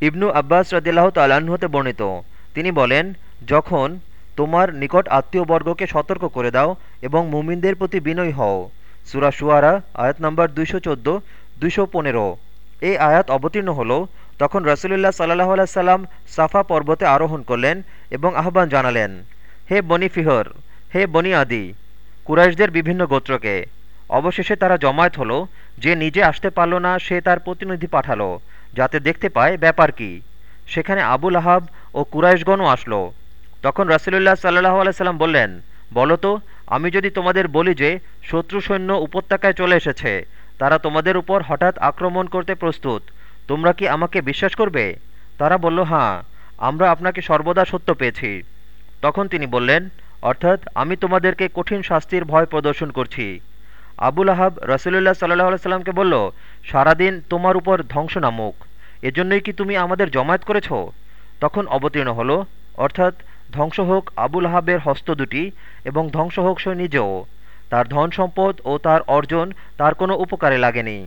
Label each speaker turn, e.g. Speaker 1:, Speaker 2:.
Speaker 1: ইবনু আব্বাস রদিল্লাহ হতে বর্ণিত। তিনি বলেন, যখন তোমার নিকট আত্মীয়বর্গকে সতর্ক করে দাও এবং মুমিনদের প্রতি বিনয়ী হও। সুরা সুয়ারা আয়াত নম্বর দুইশো চোদ্দ, দুইশো পনেরো। এই আয়াত অবতীর্ণ হল তখন রসুলুল্লাহ সাল্লাহ আলাইসাল্লাম সাফা পর্বতে আরোহণ করলেন এবং আহ্বান জানালেন, হে বনি ফিহর, হে বনি আদি, কুরাইশদের বিভিন্ন গোত্রকে, অবশেষে তারা জমায়েত হলো, যে নিজে আসতে পারল না সে তার প্রতিনিধি পাঠালো। যাতে দেখতে পায় ব্যাপার কি। সেখানে আবুল আহাব ও কুরাইশগণও আসলো। তখন রাসুলুল্লাহ সাল্লাহ আলাইসাল্লাম বললেন বলতো আমি যদি তোমাদের বলি যে শত্রু সৈন্য উপত্যকায় চলে এসেছে, তারা তোমাদের উপর হঠাৎ আক্রমণ করতে প্রস্তুত, তোমরা কি আমাকে বিশ্বাস করবে? তারা বলল হাঁ আমরা আপনাকে সর্বদা সত্য পেয়েছি। তখন তিনি বললেন, অর্থাৎ আমি তোমাদেরকে কঠিন শাস্তির ভয় প্রদর্শন করছি। আবুল আহাব রসুল্লাহ সাল্লাহ সাল্লামকে বলল সারাদিন তোমার উপর ধ্বংস নামুক। এজন্যই কি তুমি আমাদের জমায়েত করেছ? তখন অবতীর্ণ হল, অর্থাৎ ধ্বংস হোক আবুল আহাবের হস্ত দুটি এবং ধ্বংস হোক সে নিজেও। তার ধন সম্পদ ও তার অর্জন তার কোনো উপকারে লাগেনি।